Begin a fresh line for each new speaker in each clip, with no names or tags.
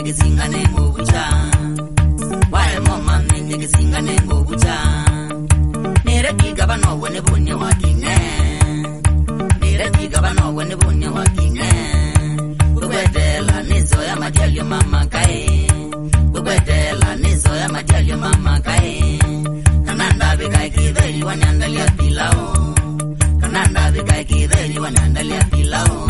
mama nenyekisinga nengokucha waye mama nenyekisinga nengokucha nirekiga vanogwe nevunye wakinge nirekiga vanogwe nevunye wakinge kukwetela nizo ya matialyo mama kae kukwetela nizo ya matialyo mama kae kananda vikae kitheri waniandalia pilao kananda vikae kitheri waniandalia pilao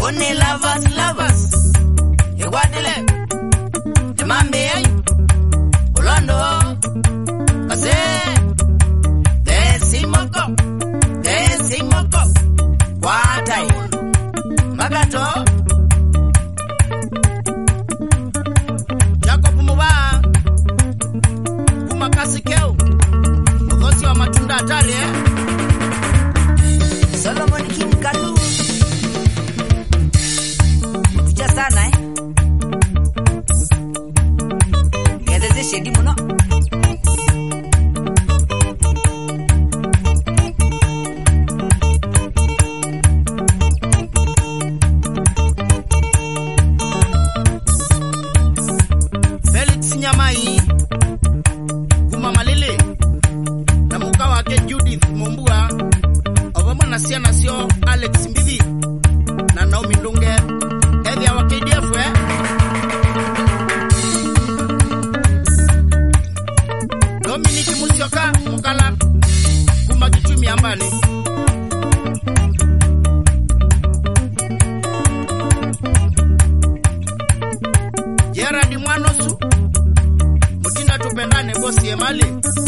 One lovers, lovers, Ewadile, Temambe, Ulondo, Ase, Desimoko, Desimoko, Watai, Magato,
Jacob Muba. Kumakasi hatari eh? Ese tipo no. Tupendane